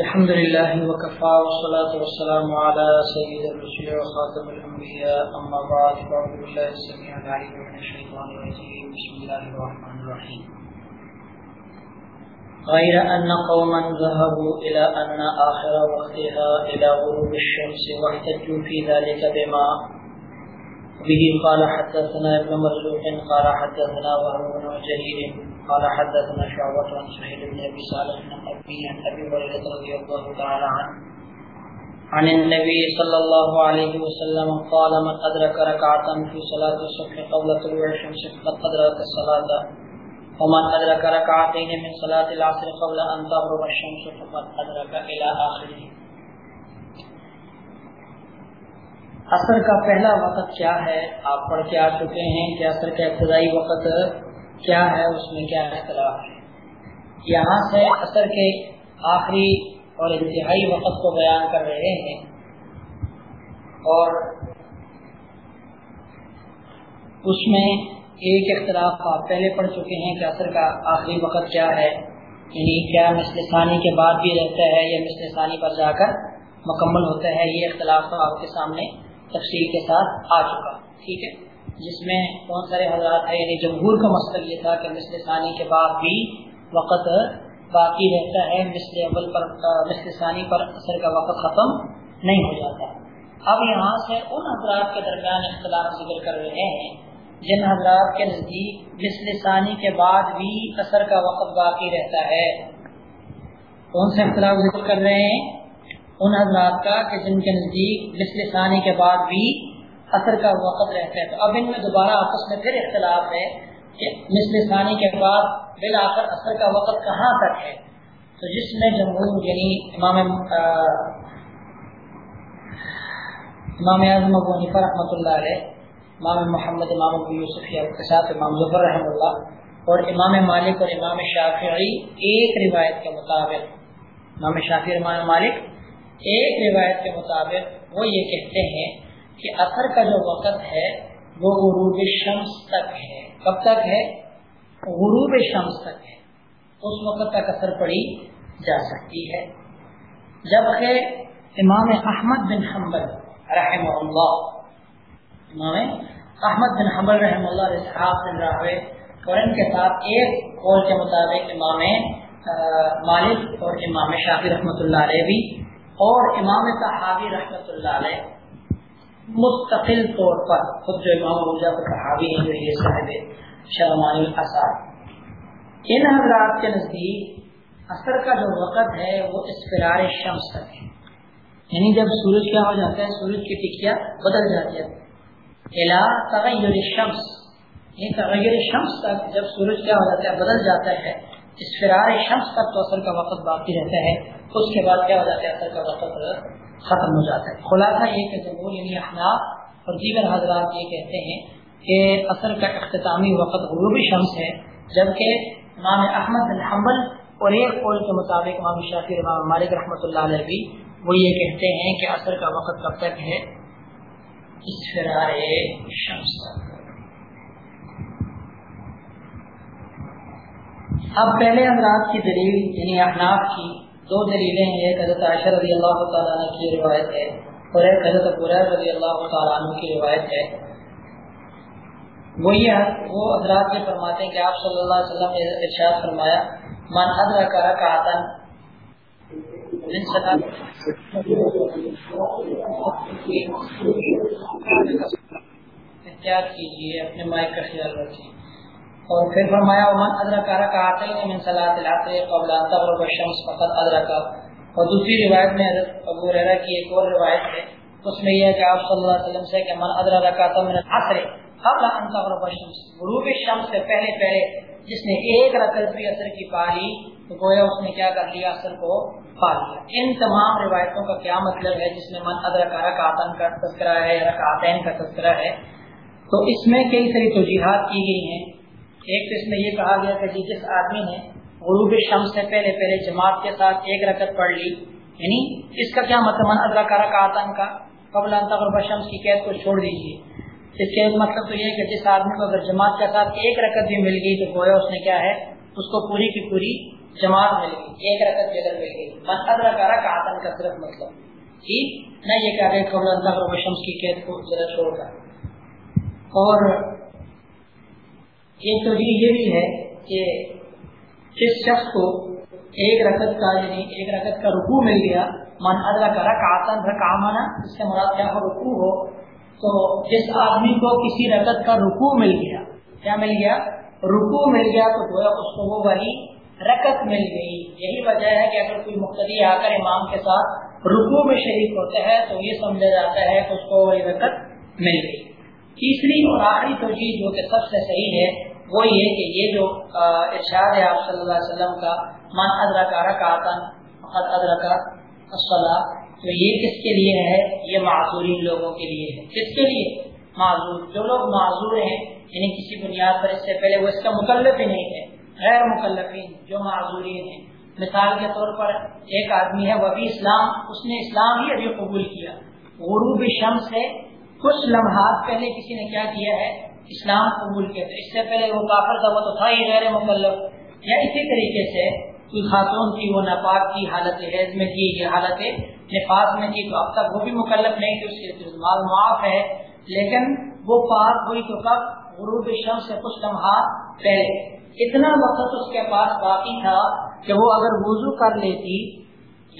الحمد لله وكفى والصلاة والسلام على سيد الرسول وخاتم الأنبياء، أما بعد، فأعوذ بالله السميع العليم من الشيطان الرجيم. بسم الله الرحمن الرحيم. غير أن قوما ذهبوا إلى أن آخر وقتها إلى غروب الشمس واحتجوا في ذلك بما به قال حدثنا ابن مرزوق قال حدثنا وهو بن جرير قال حدثنا شعبة عن سهيل بن ابي صالح عن ابي عن ابي هريره رضي الله تعالى عنه. عن النبي صلى الله عليه وسلم قال من ادرك ركعه في صلاه الصبح قبل طلوع الشمس فقد ادرك الصلاه ومن ادرك ركعتين من صلاه العصر قبل ان تغرب الشمس فقد ادرك الى اخره اثر کا پہلا وقت کیا ہے؟ آپ پڑھ کے آ چکے ہیں کہ اثر کا ابتدائی وقت کیا ہے، اس میں کیا اختلاف ہے؟ یہاں سے اثر کے آخری اور انتہائی وقت کو بیان کر رہے ہیں۔ اور اس میں ایک اختلاف آپ پہلے پڑھ چکے ہیں کہ اثر کا آخری وقت کیا ہے۔ یعنی کیا مثل ثانی کے بعد بھی رہتا ہے یا مثل ثانی پر جا کر مکمل ہوتا ہے، یہ اختلاف تو آپ کے سامنے تفصیل کے ساتھ آ چکا۔ ٹھیک ہے؟ جس میں بہت سارے حضرات ہیں یعنی جمہور کا مقصد یہ تھا کہ مثل ثانی کے بعد بھی وقت باقی رہتا ہے، مثل اول پر، مثل ثانی پر اثر کا وقت ختم نہیں ہو جاتا۔ اب یہاں سے ان حضرات کے درمیان اختلاف ذکر کر رہے ہیں، جن حضرات کے نزدیک مثل ثانی کے بعد بھی اثر کا وقت باقی رہتا ہے۔ کون سے اختلاف ذکر کر رہے ہیں۔ ان حضرات کا کہ جن کے نزدیک مثل ثانی کے بعد بھی اثر کا وقت رہتا ہے۔ تو اب ان میں دوبارہ آپس میں پھر اختلاف ہے کہ مثل ثانی کے بعد بلا کر اثر کا وقت کہاں تک ہے۔ تو جس میں جمہور یعنی امام امام اعظم ابو حنیفہ رحمۃ اللہ علیہ، امام محمد، امام ابو یوسف کے ساتھ امام ظفر رحم اللہ اور امام مالک اور امام شافعی ایک روایت کے مطابق، امام شافی امام مالک ایک روایت کے مطابق وہ یہ کہتے ہیں کہ اثر کا جو وقت ہے، وہ غروب شمس تک ہے۔ کب تک ہے؟ غروب شمس تک ہے۔ اس وقت تک اثر پڑی جا سکتی ہے۔ جبکہ امام احمد بن حنبل رحم اللہ، امام احمد بن حنبل رحم اللہ اسحاق بن راوے اور ان کے ساتھ ایک قول کے مطابق امام مالک اور امام شافی رحمۃ اللہ علیہ بھی اور امام صحابی رحمۃ اللہ علیہ مستقل طور پر، خود جو امام ابوجا کو صحابی ہیں، جو یہ صاحب شرمانی اثار ان حضرات کے نزدیک اثر کا جو وقت ہے، وہ اسفرار شمس تک ہے۔ یعنی جب سورج کیا ہو جاتا ہے، سورج کی ٹکیا بدل جاتی ہے۔ الا تغیر شمس یعنی تغیر شمس تک جب سورج کیا ہو جاتا ہے، بدل جاتا ہے اسفرار شمس تک تو اثر کا وقت باقی رہتا ہے۔ اس کے بعد کیا ہو جاتا ہے؟ اثر کا وقت ختم ہو جاتا ہے۔ خلاصہ یہ کہ جمہور یعنی احناف اور دیگر حضرات یہ کہتے ہیں کہ اثر کا اختتامی وقت غروبی شمس ہے، جبکہ امام احمد بن حنبل اور ایک قول کے مطابق امام شافی امام مالک رحمۃ اللہ علیہ بھی وہ یہ کہتے ہیں کہ اثر کا وقت کب تک ہے؟ اسفرار شمس تک۔ اب پہلے حضرات کی دلیل یعنی احناف کی دو دلیلیں ہیں، ایک حضرت عائشہ رضی اللہ تعالیٰ عنہ کی روایت ہے اور ایک حضرت قرآن رضی اللہ تعالیٰ عنہ کی روایت ہے۔ وہ یہ وہ حضرات یہ فرماتے ہیں کہ آپ صلی اللہ علیہ وسلم نے ارشاد فرمایا، من ادرا کا رکعتا احتیاط کیجیے، اپنے مائک کا خیال رکھیے۔ اور پھر فرمایا من ادرک رکعتین من صلاۃ العصر قبل ان تغرب الشمس فقد ادرک اور دوسری روایت میں حضرت ابو ہریرہ کی ایک اور روایت ہے، اس میں یہ ہے کہ آپ صلی اللہ علیہ وسلم سے کہ من ادرک رکعت من العصر قبل ان تغرب الشمس غروب الشمس سے پہلے پہلے جس نے ایک رکعت بھی اثر کی پالی تو گویا اس نے کیا کر لیا؟ اثر کو پا لیا۔ ان تمام روایتوں کا کیا مطلب ہے؟ جس میں من ادرک رکعتن کا تذکرہ ہے رکعتین کا تذکرہ ہے، تو اس میں کئی ساری توجیحات کی گئی ہیں ایک تو اس میں یہ کہا گیا کہ جی جس آدمی نے غروب شمس سے پہلے پہلے جماعت کے ساتھ ایک رکت پڑھ لی یعنی اس کا کیا مطلب؟ من ادرا کا رکعتن کا قبل غروب شمس کی قید کو چھوڑ دیجیے اس کے مطلب تو یہ ہے کہ جس آدمی کو اگر جماعت کے ساتھ ایک رکت بھی مل گئی تو گویا اس نے کیا ہے؟ اس کو پوری کی پوری جماعت مل گئی، ایک رکعت جگہ مل گئی۔ من ادرک رکعتن کا صرف مطلب۔ ٹھیک نہ یہ کہ آگے قبل اللہ شمس کی قید کو ذرا چھوڑ کر۔ اور ایک تو یہ بھی ہے کہ جس شخص کو ایک رکعت کا یعنی ایک رکعت کا رکوع مل گیا، من ادرک رکعتن رکعمنا اس سے مراد کیا ہو؟ رکوع ہو، تو جس آدمی کو کسی رکعت کا رکوع مل گیا، کیا مل گیا؟ رکوع مل گیا، تو گویا اس کو وہ وہی رکت مل گئی۔ یہی وجہ ہے کہ اگر کوئی مقتدی آ کر امام کے ساتھ رکوع میں شریک ہوتا ہے، تو یہ سمجھا جاتا ہے کہ اس کو وہی رکت مل گئی۔ تیسری اور آخری توجہ جو کہ سب سے صحیح ہے، وہ یہ کہ یہ جو ارشاد ہے آپ صلی اللہ علیہ وسلم کا، من ادرک رکعتن فقط ادرک الصلاۃ تو یہ کس کے لیے ہے؟ یہ معذورین لوگوں کے لیے ہے۔ کس کے لیے؟ معذور۔ جو لوگ معذور ہیں یعنی کسی بنیاد پر اس سے پہلے وہ اس کا مکلف ہی نہیں ہے، غیر مکلفین، جو معذورین ہیں۔ مثال کے طور پر ایک آدمی ہے، وہ بھی اسلام، اس نے اسلام ہی ابھی قبول کیا۔ غروب شمس سے کچھ لمحات پہلے کسی نے کیا کیا ہے، اسلام قبول کیا۔ تھا اس سے پہلے وہ کافر تھا، وہ تو تھا ہی غیر مکلف۔ یا اسی طریقے سے کوئی خاتون تھی، وہ ناپاک کی حالت حیض میں تھی، یہ حالت نفاذ میں تھی۔ تو اب تک وہ بھی مکلف نہیں تھی اس کے مال معاف ہے۔ لیکن وہ پاک ہوئی تو کب؟ غروب شمس سے کچھ لمحات پہلے۔ اتنا وقت اس کے پاس باقی تھا کہ وہ اگر وضو کر لیتی،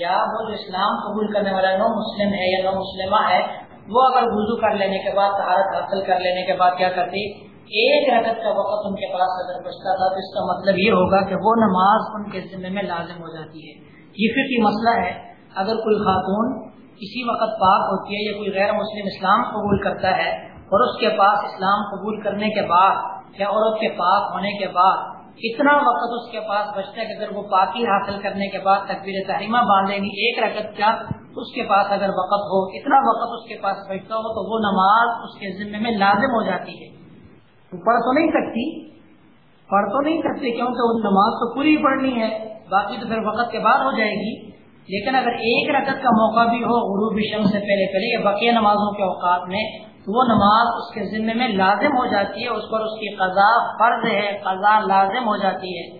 یا وہ جو اسلام قبول کرنے والا نو مسلم ہے یا نو مسلمہ ہے وہ اگر وضو کر لینے کے بعد، طہارت حاصل کر لینے کے بعد کیا کرتی؟ ایک رکعت کا وقت ان کے پاس اگر بچتا تھا، تو اس کا مطلب یہ ہوگا کہ وہ نماز ان کے ذمے میں لازم ہو جاتی ہے۔ یہ فکری مسئلہ ہے۔ اگر کوئی خاتون کسی وقت پاک ہوتی ہے یا کوئی غیر مسلم اسلام قبول کرتا ہے اور اس کے پاس اسلام قبول کرنے کے بعد یا عورت کے پاک ہونے کے بعد اتنا وقت اس کے پاس بچتا ہے کہ اگر وہ پاکی حاصل کرنے کے بعد تقبیر تحریمہ باندھیں گی ایک رکعت کیا اس کے پاس اگر وقت ہو، اتنا وقت اس کے پاس بچتا ہو تو وہ نماز اس کے ذمے میں لازم ہو جاتی ہے۔ پڑھ تو نہیں سکتی۔ پڑھ تو نہیں سکتے کیونکہ ان نماز تو پوری پڑھنی ہے۔ باقی تو پھر وقت کے بعد ہو جائے گی۔ لیکن اگر ایک رکعت کا موقع بھی ہو، غروب شم سے پہلے پہلے یا بقیہ نمازوں کے اوقات میں وہ نماز اس کے ذمے میں لازم ہو جاتی ہے۔ اس پر اس کی قضا فرض ہے، قضا لازم ہو جاتی ہے۔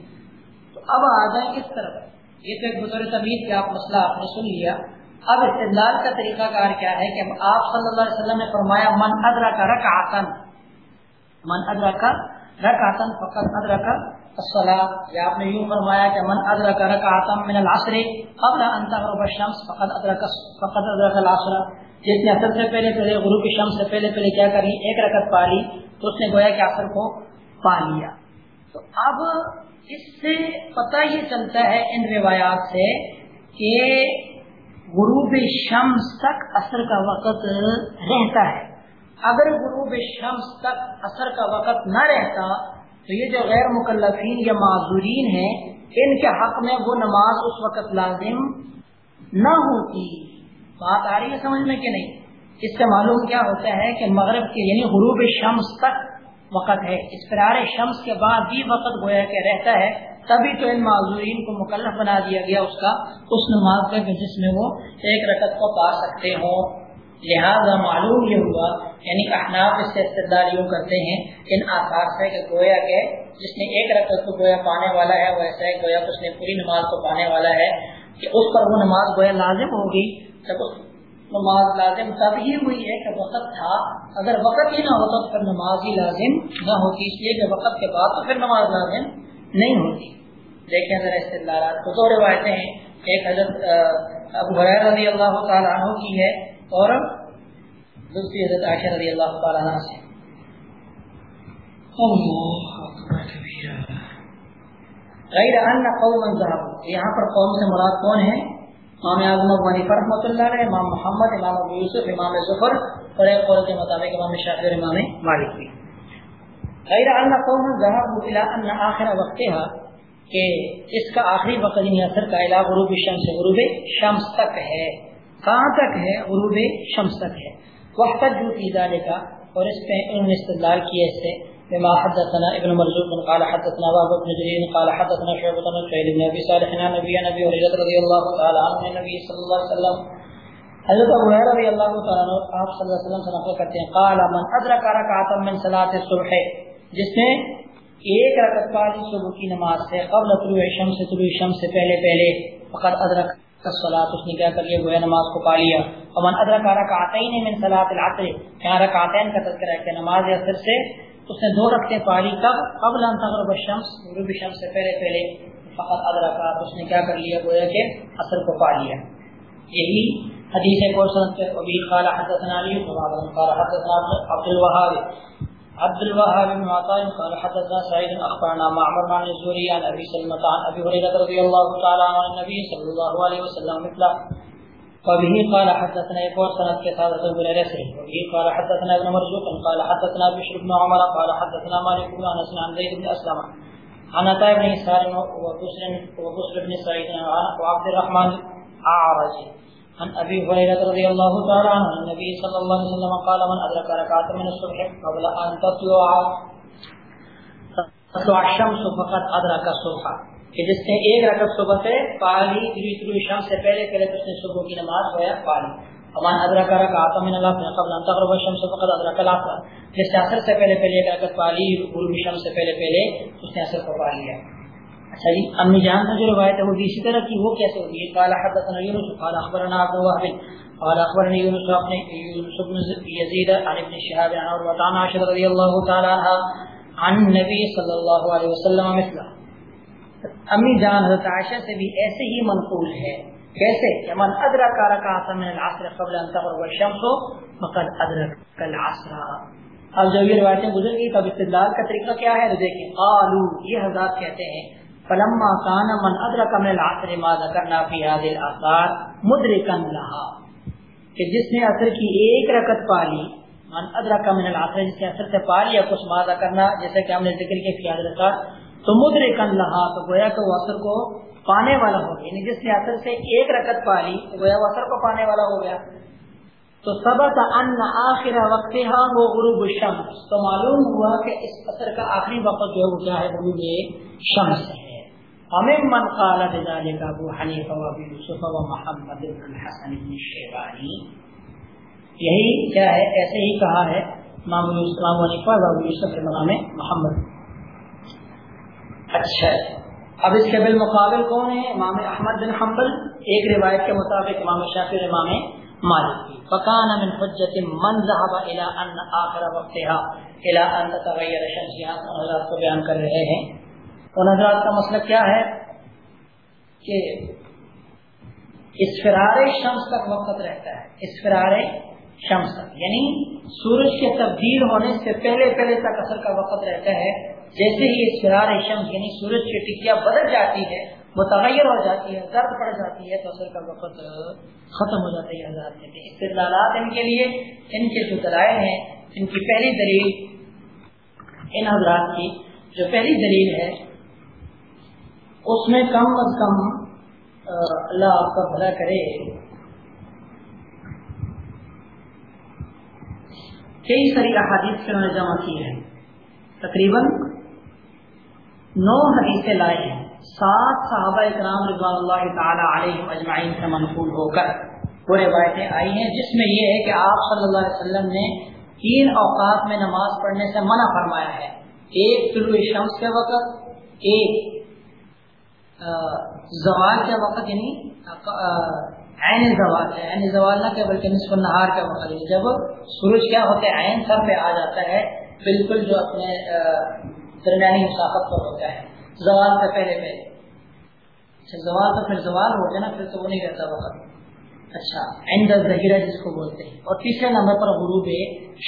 تو اب آ جائیں کس طرف۔ یہ تو ایک بزرگ طبیعت کا آپ مسئلہ آپ نے سن لیا۔ اب استدلال کا طریقہ کار کیا ہے کہ آپ صلی اللہ علیہ وسلم نے فرمایا، من ادرا کا رکھ آسن من ادرک رکعتن فقط ادرک الصلاۃ یا آپ نے یوں فرمایا کہ من ادرک رکعتن من العصر قبل ان تغرب الشمس فقط ادرک فقط ادرک العصر۔ جس نے اثر سے پہلے پہلے غروب شمس سے پہلے پہلے کیا کری؟ ایک رکعت پا لی، تو اس نے گویا کہ اثر کو پا لیا۔ تو اب اس سے پتہ یہ چلتا ہے ان روایات سے کہ غروب شمس تک اثر کا وقت رہتا ہے۔ اگر غروب شمس تک اثر کا وقت نہ رہتا، تو یہ جو غیر مکلفین یا معذورین ہیں، ان کے حق میں وہ نماز اس وقت لازم نہ ہوتی۔ بات آ رہی ہے سمجھ میں کہ نہیں؟ اس سے معلوم کیا ہوتا ہے کہ مغرب کے یعنی غروب شمس تک وقت ہے۔ اسفرار شمس کے بعد بھی وقت گویا کہ رہتا ہے۔ تبھی تو ان معذورین کو مکلف بنا دیا گیا اس کا اس نماز کا جس میں وہ ایک رکت کو پا سکتے ہوں۔ لہذا معلوم یہ ہوا یعنی احناف اس سے استدار یوں کرتے ہیں، ان آثار سے کہ گویا کہ جس نے ایک رقط کو گویا پانے والا ہے وہ ایسا ہے گویا اس نے پوری نماز کو پانے والا ہے، کہ اس پر وہ نماز گویا لازم ہوگی۔ جب نماز لازم تب ہی ہوئی ہے کہ وقت تھا۔ اگر وقت ہی نہ ہوتا تو پھر نماز ہی لازم نہ ہوتی۔ اس لیے کہ وقت کے بعد تو پھر نماز لازم نہیں ہوتی۔ دیکھیں ذرا استدارات کو دو روایتیں ہیں۔ ایک حضرت ابو رضی اللہ تعالیٰ عنہ کی ہے اور دوسری حضرت عائشہ رضی اللہ تعالیٰ عنہ سے۔ غیر ان قوم ذهب یہاں پر قوم سے مراد کون ہے امام اعظم ابو حنیفہ رحمۃ اللہ علیہ امام محمد امام ابو یوسف امام ظفر اور ایک قول کے مطابق امام اور امام مالک بھی۔ غیر ان قوم ذهب الى ان اخر وقتها، کہ اس کا آخری وقت یعنی اثر کا الہ غروب شمس غروب شمس تک ہے۔ کہاں تک ہے؟ غروب شمس تک ہے۔ وقت جو ادارے کا اور اس پہ انہوں نے استدلال کیا اس سے۔ بما حدثنا ابن مرزوق قال حدثنا وهب بن جرير قال حدثنا شعبة بن سعيد بن ابي صالح عن نبي نبي هريرة رضي الله تعالى عنه النبي صلى الله عليه وسلم. حضرت ابو ہریرہ رضی اللہ تعالی عنہ آپ صلی اللہ علیہ وسلم سے نقل کرتے ہیں، قال من ادرك ركعه من صلاه الصبح جس نے ایک رکعت پالی صبح کی نماز سے قبل طلوع شمس سے طلوع شمس سے پہلے پہلے فقط ادرک الصلاۃ اس نے کیا کر لیا؟ گویا نماز کو پا لیا۔ ومن ادرک رکعتین من صلاۃ العصر، یہاں رکعتین کا تذکرہ ہے کہ نماز عصر سے اس نے دو رکعتیں پالی کب قبل ان تغرب الشمس، غروب شمس سے پہلے پہلے فقط ادرک، اس نے کیا کر لیا؟ گویا کہ عصر کو پا لیا۔ یہی حدیث ہے کو سنت ابی قال حدثنا علی بن قال حدثنا عبد الوهاب عبد الوهاب بن عطاء قال حدثنا سعيد اخبرنا معمر عن الزهري عن ابي سلمة عن ابي هريره رضي الله تعالى عن النبي صلى الله عليه وسلم مثله. وبه قال حدثنا يقول سند كتابة بن رسل وبه قال حدثنا ابن مرزوق. قال حدثنا بشر بن عمر. قال حدثنا مالك بن انس عن زيد بن اسلم عن عطاء بن يسار وبسر وبسر بن سعيد وعبد الرحمن اعرج عن ابي هريره رضي الله تعالى عنه النبي صلى الله عليه وسلم قال، من ادرك ركعه من الصبح قبل ان تطلع تطلع الشمس فقد ادرك الصبح. کہ جس نے ایک رکعت صبح سے پالی طلوع طلوع شمس سے پہلے پہلے اس نے صبح کی نماز ہویا پالی۔ امان ادرک رکعت من اللہ قبل ان تغرب الشمس فقد ادرك العصر. جس نے عصر سے پہلے پہلے ایک رکعت پالی غروب شمس سے پہلے پہلے، اس نے عصر کو پا لیا اچھا امی جان جو روایت ہے وہ بھی اسی طرح کی، وہ کیسے ہوگی؟ قال حدثنا يونس قال اخبرنا ابو وهب، قال اخبرني يونس بن يونس بن يزيد عن ابن شهاب عن عروه عن عائشه رضي الله تعالى عنها عن النبي صلى الله عليه وسلم مثله امی جان حضرت عائشہ سے بھی ایسے ہی منقول ہے. کیسے؟ کہ من ادرک رکعت من العصر قبل ان تغرب الشمس، فقد ادرک العصر. اب جب یہ روایتیں گزر گئی تب استدلال کا طریقہ کیا ہے؟ تو دیکھیں، قالو، یہ حضرات کہتے ہیں فلما كان من ادرك من العصر ما ذكرنا في هذه الاثار مدركا لها. کہ جس نے عصر کی ایک رکعت پالی من ادرک من العصر، جس نے عصر سے پالی کچھ ماذا کرنا جیسے کہ ہم نے ذکر کیا فی حضرت تو مدرکا لها تو گویا کہ وہ عصر کو پانے والا ہو گیا. یعنی جس نے عصر سے ایک رکعت پالی تو گویا وہ عصر کو پانے والا ہو گیا. تو ثبت ان آخر وقتها وہ غروب الشمس. تو معلوم ہوا کہ اس عصر کا آخری وقت جو ہے، وہ کیا ہے؟ غروب شمس ہے. ہمیں من قال بذلك ابو حنیفہ و ابو یوسف و محمد بن الحسن بن شیبانی، یہی کیا ہے؟ ایسے ہی کہا ہے امام الاسلام حنیفہ و ابو یوسف امام محمد۔ اچھا اب اس کے بالمقابل کون ہے؟ امام احمد بن حنبل، ایک روایت کے مطابق امام شافعی امام مالک فکان من حجت من ذهب الى ان اخر وقتها، الى ان تتغير شمسها حضرات کو بیان کر رہے ہیں۔ ان حضرات کا مسئلہ کیا ہے کہ اسفرار شمس تک وقت رہتا ہے اسفرار شمس تک یعنی سورج کے تبدیل ہونے سے پہلے پہلے تک اثر کا وقت رہتا ہے، جیسے ہی اسفرار شمس یعنی سورج کی ٹکیا بدل جاتی ہے متغیر ہو جاتی ہے درد پڑ جاتی ہے، تو اثر کا وقت ختم ہو جاتا ہے حضرات کہتے استدلالات ان کے لیے، ان کے جو دلائل ہیں، ان کی پہلی دلیل، ان حضرات کی جو پہلی دلیل ہے اس میں کم از کم اللہ آپ کا بھلا کرے۔ کئی ساری احادیث سے انہوں نے جمع کی ہے تقریباً نو حدیثیں لائے ہیں۔ سات صحابہ اکرام رضوان اللہ تعالی علیہ اجمعین سے منقول ہو کر وہ روایتیں آئی ہیں، جس میں یہ ہے کہ آپ صلی اللہ علیہ وسلم نے تین اوقات میں نماز پڑھنے سے منع فرمایا ہے۔ ایک طلوع شمس کے وقت، ایک زوال کا وقت یعنی عین زوال ہے۔ عین زوال نہ کہ بلکہ نصف نہار کا وقت ہے۔ جب سورج کیا ہوتا ہے، عین سر پہ آ جاتا ہے، بالکل جو اپنے درمیانی مسافت پر ہوتا ہے۔ زوال سے پہلے پہلے۔ اچھا زوال تو پھر زوال ہو گیا نا، پھر تو وہ نہیں رہتا وقت۔ اچھا عین ظہیرہ جس کو بولتے ہیں۔ اور تیسرے نمبر پر غروب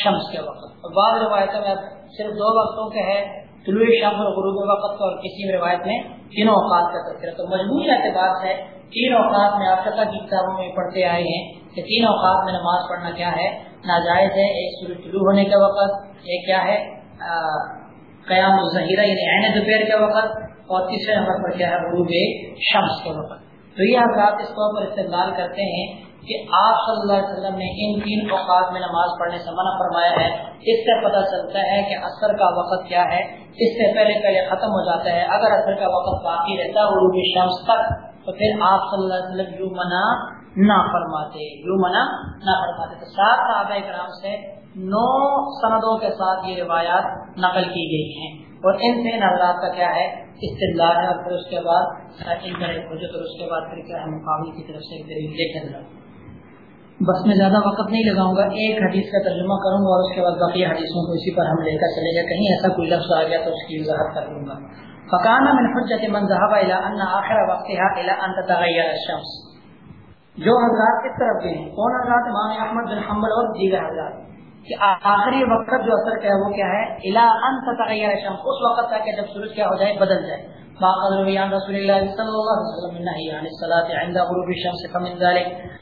شمس کے وقت۔ اور بعض روایتوں میں صرف دو وقتوں کے ہے طلوع شام اور غروب وقت اور کسی روایت میں تینوں اوقات کا تذکرہ تو مجموعی اعتبار ہے تین اوقات میں آپ کی کتابوں میں پڑھتے آئے ہیں کہ تین اوقات میں نماز پڑھنا کیا ہے؟ ناجائز ہے، ایک سورج طلوع ہونے کے وقت، ایک کیا ہے؟ قیام الظہیرہ یعنی عین دوپہر کے وقت اور تیسرے نمبر پر کیا ہے؟ غروب شمس کے وقت۔ تو یہ حضرات اس طور پر استعمال کرتے ہیں کہ آپ صلی اللہ علیہ وسلم نے ان تین اوقات میں نماز پڑھنے سے منع فرمایا ہے، اس سے پتہ چلتا ہے کہ اثر کا وقت کیا ہے، اس سے پہلے پہلے ختم ہو جاتا ہے، اگر اثر کا وقت باقی رہتا غروب شمس تک، تو پھر آپ صلی اللہ علیہ وسلم یوں منع نہ فرماتے، یوں منع نہ فرماتے۔ تو سات صحابہ کرام سے نو سندوں کے ساتھ یہ روایات نقل کی گئی ہیں۔ اور ان سے حضرات کا کیا ہے؟ استدلال ہے اور پھر اس کے بعد ان کا اور اس کے بعد پھر کیا ہے؟ مقابل کی طرف سے دیکھیں بس میں زیادہ وقت نہیں لگاؤں گا، ایک حدیث کا ترجمہ کروں گا اور اس کے بعد باقی حدیثوں کو اسی پر ہم لے کر چلے گا کہیں ایسا کوئی لفظ آ گیا تو اس کی وضاحت کر دوں گا۔ فقانا من حجت من ذهب الى ان اخر وقتها الى ان تتغير الشمس۔ جو حضرات کس طرف گئے کون حضرات؟ امام احمد بن حنبل اور دیگر حضرات۔ کہ آخری وقت جو اثر کیا وہ کیا ہے؟ الى ان تتغير الشمس۔ اس وقت تک کہ جب سورج کیا ہو جائے، بدل جائے۔ ما قال رسول الله صلى الله عليه وسلم النهي عن الصلاه عند غروب الشمس فمن ذلك۔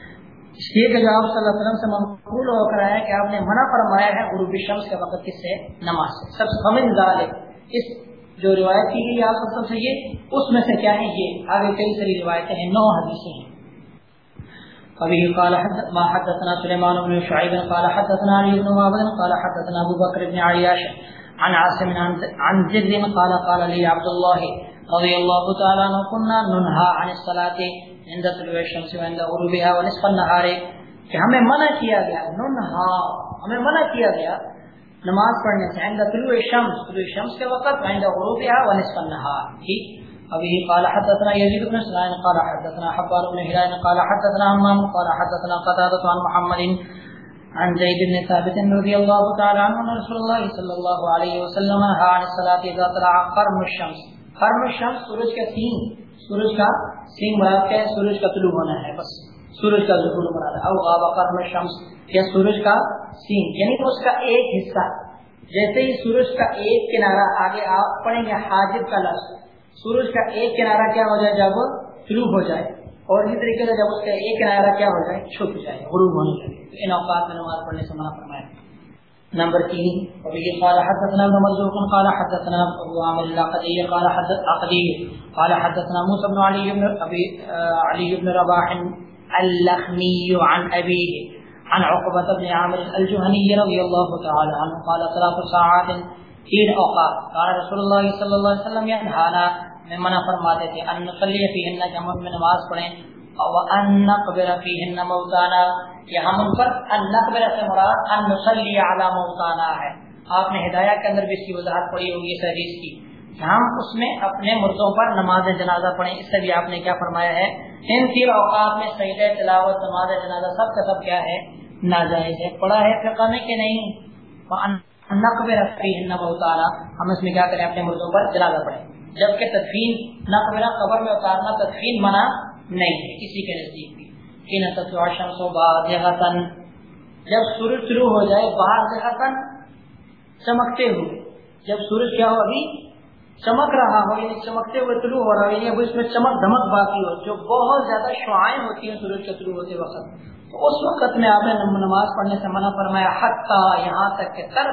اس لیے کہ جو آپ صلی اللہ علیہ وسلم سے منقول ہو کر آیا کہ آپ نے منع فرمایا ہے غروب شمس کے وقت کس سے نماز سے۔ سب سے فمن ذالک اس جو روایت کی گئی آپ سب سے یہ، اس میں سے کیا ہے یہ؟ آگے کئی ساری روایتیں ہیں، نو حدیثیں ہیں۔ ابھی قال ما حدثنا سليمان بن شعيب قال حدثنا علي بن معبد قال حدثنا ابو بكر بن عياش عن عاصم، عن زر، قال قال لي عبد الله رضي الله تعالى عنه كنا ننهى عن الصلاه عند طلوع الشمس وعند غروبها ونصف النهار، کہ ہمیں منع کیا گیا ننہا ہمیں منع کیا گیا، نماز پڑھنے سے عند طلوع الشمس طلوع الشمس کے وقت عند غروبها ونصف النهار، ٹھیک؟ ابھی قال حدثنا يزيد بن سليمان قال حدثنا حبان بن هلال قال حدثنا حمام، قال حدثنا قتادة عن محمد عن زيد بن ثابت رضي الله تعالى عنه ان رسول الله صلى الله عليه وسلم نهى عن الصلاة اذا طلع قرن الشمس. قرن الشمس سورج کا سین سورج کا سین مراد کیا ہے سورج کا طلوع ہونا ہے، بس سورج کا ظہور مراد ہے۔ او غاب قرن شمس یا سورج کا سین یعنی اس کا ایک حصہ۔ جیسے ہی سورج کا ایک کنارہ آگے آپ پڑھیں گے حاجب کا لفظ۔ سورج کا ایک کنارہ کیا ہو جائے جب شروع ہو جائے، اور اسی طریقے سے جب اس کا ایک کنارہ کیا ہو جائے، چھپ جائے، غروب ہونے لگے۔ ان اوقات میں نماز پڑھنے سے منع فرمایا۔ نمبر تین، وبه قال حدثنا ابن مرزوق قال حدثنا ابو عامر العقدي، قال حدث عقدي، قال حدثنا موسى بن علي بن ابي علي بن رباح اللخمي عن ابيه عن عقبة بن عامر الجهني رضي الله تعالى عنه، قال ثلاث ساعات تین اوقات قال رسول اللہ صلی اللہ علیہ وسلم، ينهانا میں منع فرماتے تھے ان نصلي فيهن جمع میں نماز پڑھیں وان نقبر فيهن موتانا یہاں ان پر ان سے مراد ان نصلي على موتانا ہے۔ آپ نے ہدایہ کے اندر بھی اس کی وضاحت پڑھی ہوگی اس حدیث کی۔ ہم اس میں اپنے مردوں پر نماز جنازہ پڑھیں۔ اس سے بھی آپ نے کیا فرمایا ہے؟ ان تین اوقات میں سعید تلاوت، نماز جنازہ سب کا سب کیا ہے؟ ناجائز ہے۔ پڑھا ہے فقہ میں کہ نہیں؟ نقبر فیہن موتانا۔ ہم اس میں کیا کریں؟ اپنے مردوں پر جنازہ پڑھیں۔ جبکہ تدفین نقبر قبر میں اتارنا تدفین منع نہیں ہے کسی کے نزدیک بھی. کہ نہ تسوا شمس و بازن جب سورج شروع ہو جائے باہر چمکتے ہوئے. جب سورج کیا ہو ابھی؟ چمک رہا ہو یعنی چمکتے ہوئے طلوع ہو رہا ہے یعنی اس میں چمک دمک باقی ہو، جو بہت زیادہ شعائیں ہوتی ہیں سورج کے طلوع ہوتے وقت. تو اس وقت میں آپ نے نماز پڑھنے سے منع فرمایا، حتیٰ یہاں تک کہ تر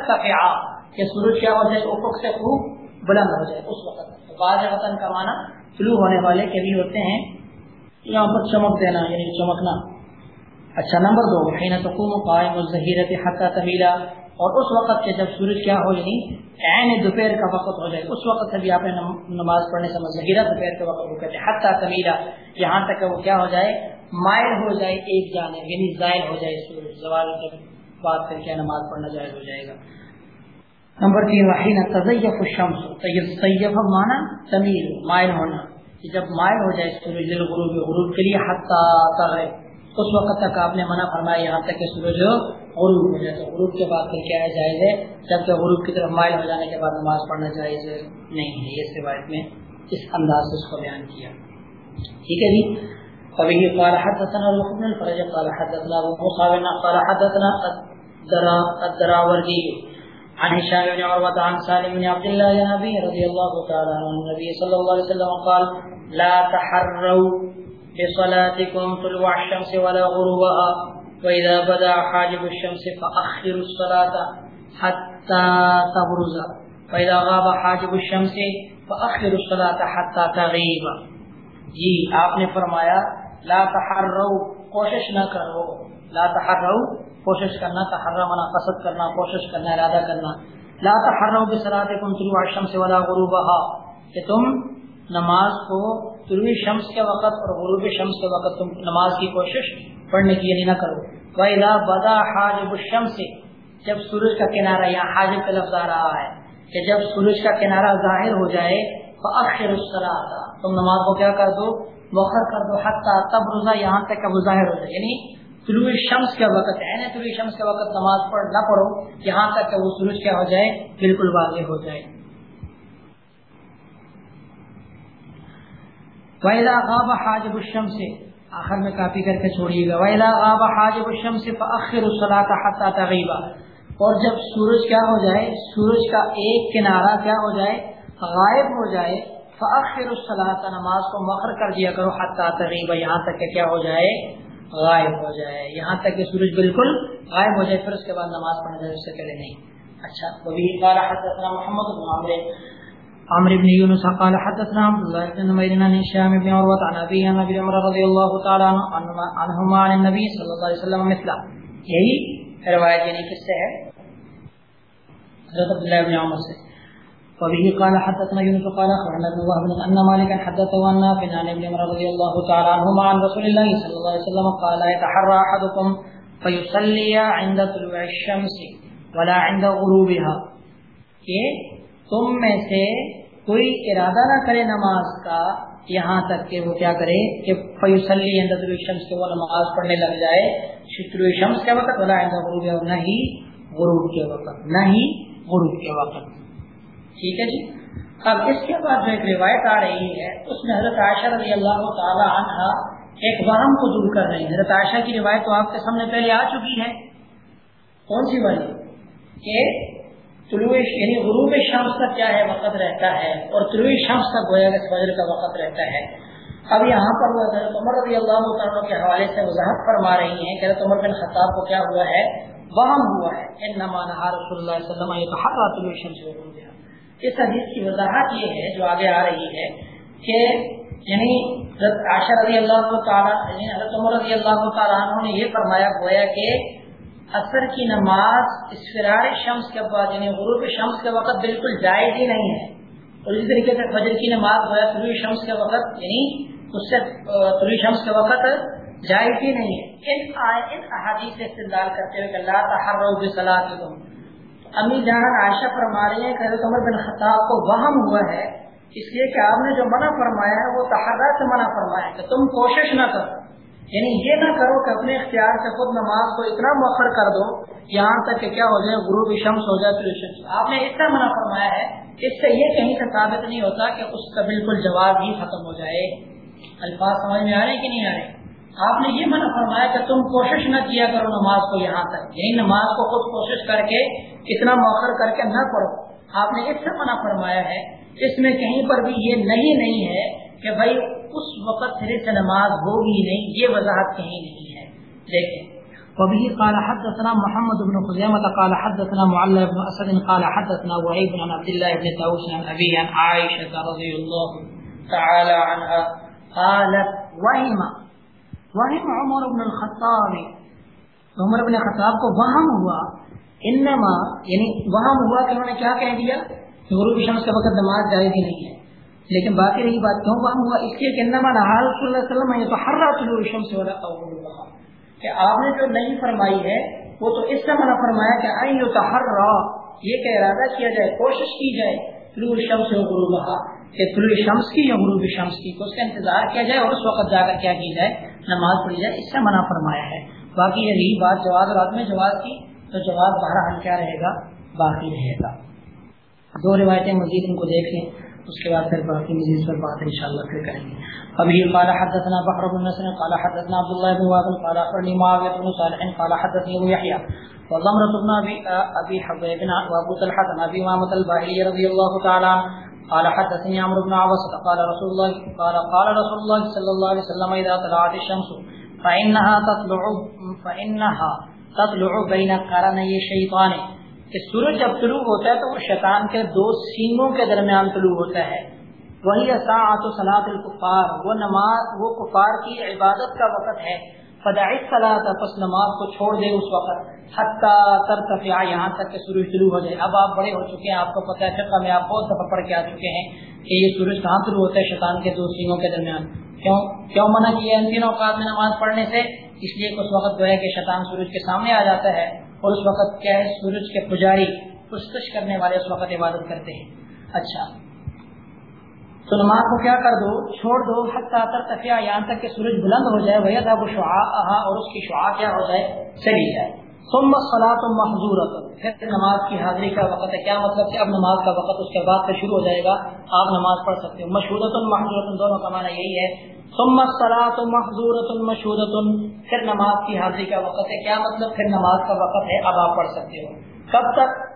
کہ سورج کیا ہو جائے افق سے خوب بلند ہو جائے، اس وقت. بعض وطن کا معنی طلوع ہونے والے کے بھی ہوتے ہیں یہاں پر چمک دینا یعنی چمکنا۔ اچھا نمبر دو، حین تقوم قائم الظہیرت حتی طویلا اور اس وقت کے جب سورج کیا ہو یعنی عین دوپہر کا وقت ہو جائے، اس وقت سے بھی آپ نے نماز پڑھنے سے ظہیرہ دوپہر کے وقت کو کہتے ہیں حتی طویلا یہاں تک کہ وہ کیا ہو جائے، مائل ہو جائے ایک جانے یعنی زائل ہو جائے سورج۔ زوال کے بعد پھر کیا نماز پڑھنا جائز ہو جائے گا۔ نمبر تین، وحین تزیف الشمس۔ تزیف مانا تمیل، مائل ہونا۔ کہ جب مائل ہو جائے سورج غروب غروب کے لیے حتیٰ اس وقت تک آپ نے منع فرمایا یہاں تک کہ سورج غروب ہو جائے تو غروب کے بعد پھر کیا ہے، جائز ہے؟ جبکہ غروب کی طرف مائل ہو جانے کے بعد نماز پڑھنا جائز نہیں ہے۔ اس روایت میں اس انداز سے اس کو بیان کیا۔ ٹھیک ہے جی؟ ابھی قال حدثنا بن الفرج قال حدثنا ابو مصعب قال حدثنا الدراوردی عن هشام بن عروة عن سالم بن عبد الله بن النبي رضي الله تعالى عنه، النبي صلى الله عليه وسلم قال لا تحروا بصلاتكم طلوع الشمس ولا غروبها. وإذا بدا حاجب الشمس فأخروا الصلاة حتى تبرز. وإذا غاب حاجب الشمس فأخروا الصلاة حتى تغيب. جی آپ نے فرمایا، لا تحروا، کوشش نہ کرو. لا تحروا، کوشش کرنا تحرا منا قصد کرنا، کوشش کرنا، ارادہ کرنا. لا تحروا بصلاتكم طلوع الشمس ولا غروبها. کہ تم نماز کو طلوع شمس کے وقت اور غروب شمس کے وقت تم نماز کی کوشش پڑھنے کی یعنی نہ کرو۔ وَإِذَا بَدَا حَاجِبُ الشَّمْسِ، جب سورج کا کنارہ یا حاجب کا لفظ آ رہا ہے کہ جب سورج کا کنارہ ظاہر ہو جائے فاخر الصلاۃ تم نماز کو کیا کر دو؟ مؤخر کر دو حتی تب روزہ یہاں تک کہ وہ ظاہر ہو جائے۔ یعنی طلوع شمس کا وقت ہے نا طلوع شمس کے وقت نماز پڑھ نہ پڑھو، یہاں تک کہ وہ سورج کیا ہو جائے، بالکل واضح ہو جائے۔ ویلا غاب حاجب الشمس آخر میں کافی کر کے چھوڑیے گا۔ ویلا غاب حاجب الشمس فاخر الصلاۃ حتى تغیبا اور جب سورج کیا ہو جائے، سورج کا ایک کنارہ کیا ہو جائے، غائب ہو جائے فاخر الصلاۃ نماز کو مخر کر دیا کرو، حتى تغیبا یہاں تک کہ کیا ہو جائے؟ غائب ہو جائے۔ یہاں تک کہ سورج بالکل غائب ہو جائے، پھر اس کے بعد نماز پڑھنا جائے اس سے پہلے نہیں۔ اچھا وبه قال حدثنا محمد بن عمرو۔ عمرو بن يونس قال حدثنا عبد الله بن نمير عن هشام بن عروة عن أبي عن أبي عمر رضي الله تعالى عنهما عن النبي صلى الله عليه وسلم مثلا یہی روایت یعنی کس سے ہے حضرت عبداللہ بن عمر سے۔ وبه قال حدثنا يونس قال اخبرنا ابن وهب ان مالكا حدثه عن نافع عن ابن عمر رضي الله تعالى عنهما عن رسول الله صلى الله عليه وسلم قال يتحرى احدكم فيصلي عند طلوع الشمس ولا عند غروبها. کہ تم میں سے کوئی ارادہ نہ کرے نماز کا، یہاں تک کہ وہ کیا کرے کہ فیوسلی عند کے وہ نماز پڑھنے لگ جائے۔ طلوع الشمس کے وقت، ولا عند غروبها نہ ہی غروب کے وقت نہ ہی غروب کے وقت۔ ٹھیک ہے جی؟ اب اس کے بعد جو ایک روایت آ رہی ہے، اس میں حضرت عائشہ رضی اللہ تعالی عنہ ایک وہم کو دور کر رہی ہے حضرت عائشہ کی روایت تو آپ کے سامنے پہلے آ چکی ہے۔ کون سی والی؟ کہ طلوع یعنی غروب شمس کا کیا ہے؟ وقت رہتا ہے اور طلوع شمس کا گویا کہ فجر کا وقت رہتا ہے۔ اب یہاں پر وہ حضرت عمر رضی اللہ تعالیٰ کے حوالے سے وضاحت فرما رہی ہیں کہ حضرت عمر بن خطاب کو کیا ہوا ہے؟ وہم ہوا ہے۔ ان نمان رسول اللہ صلی اللہ علیہ وسلم یہ تو طلوع شمس ہو اس حدیث کی وضاحت یہ ہے، جو آگے آ رہی ہے، کہ یعنی عاشر رضی اللہ تعالیٰ یعنی حضرت عمر رضی اللہ تعالیٰ عنہ نے یہ فرمایا، گویا کہ اثر کی نماز اسفرار شمس کے بعد یعنی غروب شمس کے وقت بالکل جائز ہی نہیں ہے۔ اور اسی طریقے سے فجر کی نماز گویا طلوع شمس کے وقت یعنی اس سے طلوع شمس کے وقت جائز ہی نہیں ہے۔ ان ان احادیث سے استدلال کرتے ہوئے کہ اللہ تحرر بصلاۃکم امی جان عائشہ فرما رہی ہیں کہ حضرت عمر بن خطاب کو وہم ہوا ہے، اس لیے کہ آپ نے جو منع فرمایا ہے، وہ تحرا سے منع فرمایا ہے کہ تم کوشش نہ کرو۔ یعنی یہ نہ کرو کہ اپنے اختیار سے خود نماز کو اتنا مؤخر کر دو یہاں تک کہ کیا ہو جائے، غروب شمس ہو جائے تو شمس آپ نے اتنا منع فرمایا ہے، اس سے یہ کہیں سے ثابت نہیں ہوتا کہ اس کا بالکل جواب ہی ختم ہو جائے۔ الفاظ سمجھ میں آ رہے کہ نہیں آ رہے؟ آپ نے یہ منع فرمایا کہ تم کوشش نہ کیا کرو نماز کو یہاں تک۔ یعنی نماز کو خود کوشش کر کے اتنا موخر کر کے نہ پڑھو۔ آپ نے اس سے منع فرمایا ہے، اس میں کہیں پر بھی یہ نہیں نہیں ہے کہ بھائی اس وقت سرے سے نماز ہوگی نہیں، یہ وضاحت کہیں نہیں ہے۔ دیکھیں وبه قال حدثنا محمد بن خزيمة قال حدثنا معلى بن أسد قال حدثنا وعيب عن عبد الله بن تاوس عن أبي، عن عائشة رضي الله تعالى عنها قالت وهم وہم عمر بن الخطاب. عمر بن خطاب کو وہم ہوا، انما یعنی وہم ہوا کہ انہوں نے کیا کہہ دیا؟ غروب شمس کا وقت نماز جائز ہی نہیں ہے۔ لیکن باقی رہی بات کیوں وہم ہوا؟ اس لیے کہ انما نحال صلی اللہ علیہ وسلم یہ تو ہر رات طلوع شمس کہ آپ نے جو نہیں فرمائی ہے، وہ تو اس سے منع فرمایا کہ آئیں تو ہر یہ کہ ارادہ کیا جائے، کوشش کی جائے طلوع شمس و کہ طلوع شمس کی یا غروب شمس کی تو اس کا انتظار کیا جائے اور اس وقت جا کر کیا کی جائے، نماز پڑھی جائے، اس سے منع فرمایا ہے۔ باقی یہ رہی بات جواز، رات میں جواز کی، تو جواز بہرحال کیا رہے گا؟ باقی رہے گا۔ دو روایتیں مزید ان کو دیکھ لیں۔ اس کے بعد پھر باقی مزید پر بات انشاءاللہ پھر کریں گے۔ ابھی قال حدثنا بحر بن نصر، قال حدثنا عبد الله بن وابل قال اخبرني معاويه بن صالح، قال حدثني ابو يحيى، وضمرة بن ابي ابي حبيب وابو طلحه بن ابي امامه الباهلي رضي الله تعالى قال حدثني عمرو بن عباس قال رسول الله، قال قال رسول الله صلى الله عليه وسلم اذا طلعت الشمس فانها تطلع فانها تطلع بين قرني الشيطان. کہ سورج جب طلوع ہوتا ہے تو وہ شیطان کے دو سینگوں کے درمیان طلوع ہوتا ہے۔ وہی ساعت و صلاۃ الکفار وہ نماز، وہ کفار کی عبادت کا وقت ہے۔ فداعی صلاح پس نماز کو چھوڑ دے اس وقت۔ حتیٰ ترتفع، یہاں تک کہ سورج طلوع ہو جائے۔ اب آپ بڑے ہو چکے ہیں، آپ کو پتہ ہے، فقہ میں آپ بہت دفعہ پڑھ کے آ چکے ہیں کہ یہ سورج کہاں طلوع ہوتا ہے شیطان کے دو سینگوں کے درمیان۔ کیوں؟ کیوں منع کیا ان تینوں اوقات میں نماز پڑھنے سے؟ اس لیے اس وقت جو ہے کہ شیطان سورج کے سامنے آ جاتا ہے۔ اور اس وقت کیا ہے؟ سورج کے پجاری پستش کرنے والے اس وقت عبادت کرتے ہیں۔ اچھا۔ تو نماز کو کیا کر دو؟ چھوڑ دو۔ حتیٰ تفیہ یہاں تک کہ سورج بلند ہو جائے وہ تھا وہ شعا اور اس کی شعا کیا ہو جائے؟ چلی جائے۔ ثم الصلاة محضورت پھر نماز کی حاضری کا وقت ہے۔ کیا مطلب کہ اب نماز کا وقت اس کے بعد سے شروع ہو جائے گا؟ آپ نماز پڑھ سکتے ہو۔ مشہورت محضورت دونوں کا معنی یہی ہے۔ ثم الصلاة محضورت مشہورت پھر نماز کی حاضری کا وقت ہے. کیا مطلب؟ پھر نماز کا وقت ہے. اب آپ پڑھ سکتے ہو. کب تک؟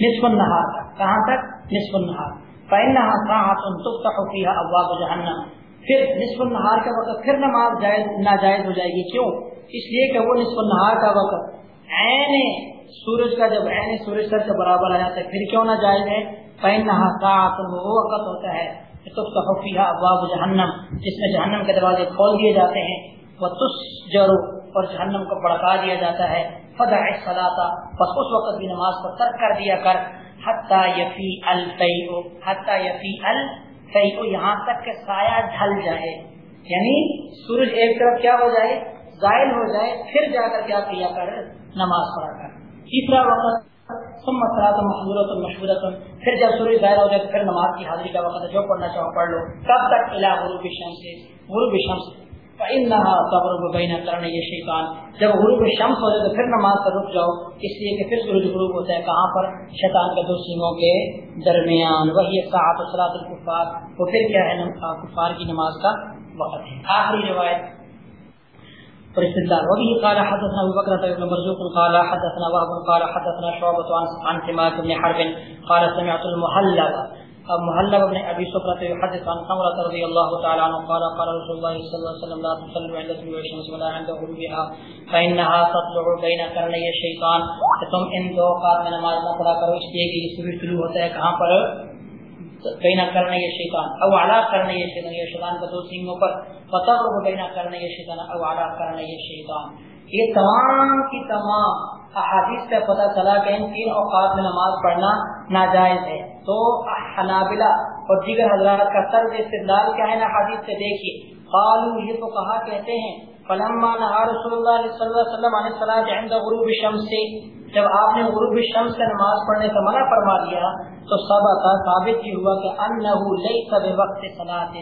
نصف النهار. کہاں تک؟ نصف النهار. فانها ساعه تفتح فيها ابواب جهنم. پھر نصف النہار کا وقت. پھر نماز جائز، ناجائز ہو جائے گی. کیوں؟ اس لیے کہ وہ نصف النہار کا وقت. عین سورج کا جب، عین سورج سر کے برابر آ جاتا ہے، پھر کیوں نہ جائز ہے؟ پین نہا وہ وقت ہوتا ہے۔ صحفیہ ابواب جہنم جس میں جہنم کے دروازے کھول دیے جاتے ہیں۔ وہ تس جرو اور جہنم کو بڑکا دیا جاتا ہے۔ فدا صلاح بس اس وقت بھی نماز کو ترک کر دیا کر۔ حتیٰ یفی الفی حتیٰ یفی ال یہاں تک کہ سایہ ڈھل جائے۔ یعنی سورج ایک طرف کیا ہو جائے؟ زائل ہو جائے، پھر جا کر کیا کیا کر؟ نماز پڑھا کر۔ تیسرا وقت محضورت مشہورت پھر جب سورج ظاہر ہو جائے پھر نماز کی حاضری کا وقت ہے، جو پڑھنا چاہو پڑھ لو۔ کب تک علا غروب شمس سے غروب شمس کرنے یہ شیطان جب غروب شمس ہو جائے تو پھر نماز پر رک جاؤ۔ اس لیے کہ پھر سورج غروب ہوتا ہے۔ کہاں پر؟ شیطان کے دو سنگوں کے درمیان۔ وہی صاحب صلاح القفار وہ پھر کیا ہے؟ کفار کی نماز کا وقت ہے۔ آخری روایت وبه قال حدثنا ابو بكر بن مرزوق قال حدثنا وهب قال حدثنا شعبة عن عن سماك بن حرب قال سمعت المحلب اب محلب ابن ابي سفرة يحدث عن سمرة رضي الله تعالى عنه. قال قال رسول الله صلى الله عليه وسلم لا تصلوا عند طلوع الشمس ولا عند غروبها. فانها تطلع بين قرني الشيطان. تم ان دو اوقات میں نماز نہ پڑھا کرو. اس لیے کہ سورج طلوع ہوتا ہے کہاں پر؟ بین کرنے یہ او اعلی کرنے یہ یہ شیطان کا دو سینگوں پر. فتغرب بین کرنے یہ شیطان او اعلی کرنے یہ شیطان یہ تمام کی تمام احادیث سے پتہ چلا کہ ان تین اوقات میں نماز پڑھنا ناجائز ہے۔ تو حنابلہ اور دیگر حضرات کا طرز استدلال کیا ہے نا حدیث سے دیکھیے۔ قالو یہ تو کہا کہتے ہیں، فلما نہا رسول اللہ صلی اللہ علیہ وسلم عن الصلاة عند غروب الشمس سے جب آپ نے غروب الشمس سے نماز پڑھنے سے منع فرما دیا، تو سب ثابت یہ ہوا کہ انه ليس بوقت صلاۃ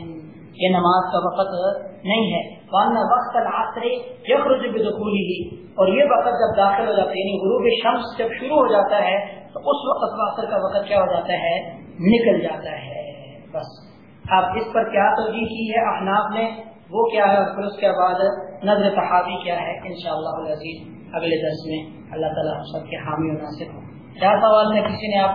یہ نماز کا وقت نہیں ہے۔ وان وقت العصر یخرج بدخوله۔ اور یہ وقت جب داخل ہو جاتا ہے یعنی غروب شمس جب شروع ہو جاتا ہے، تو اس وقت واثر کا وقت کیا ہو جاتا ہے؟ نکل جاتا ہے۔ بس۔ اب اس پر کیا توجہ کی ہے؟ احناف نے وہ کیا ہے اور پھر اس کے بعد نظر تحابی کیا ہے؟ انشاءاللہ العزیز، اگلے درس میں اللہ تعالیٰ ہم سب کے حامی و ناصر ہو کیا سوال ہے کسی نے آپ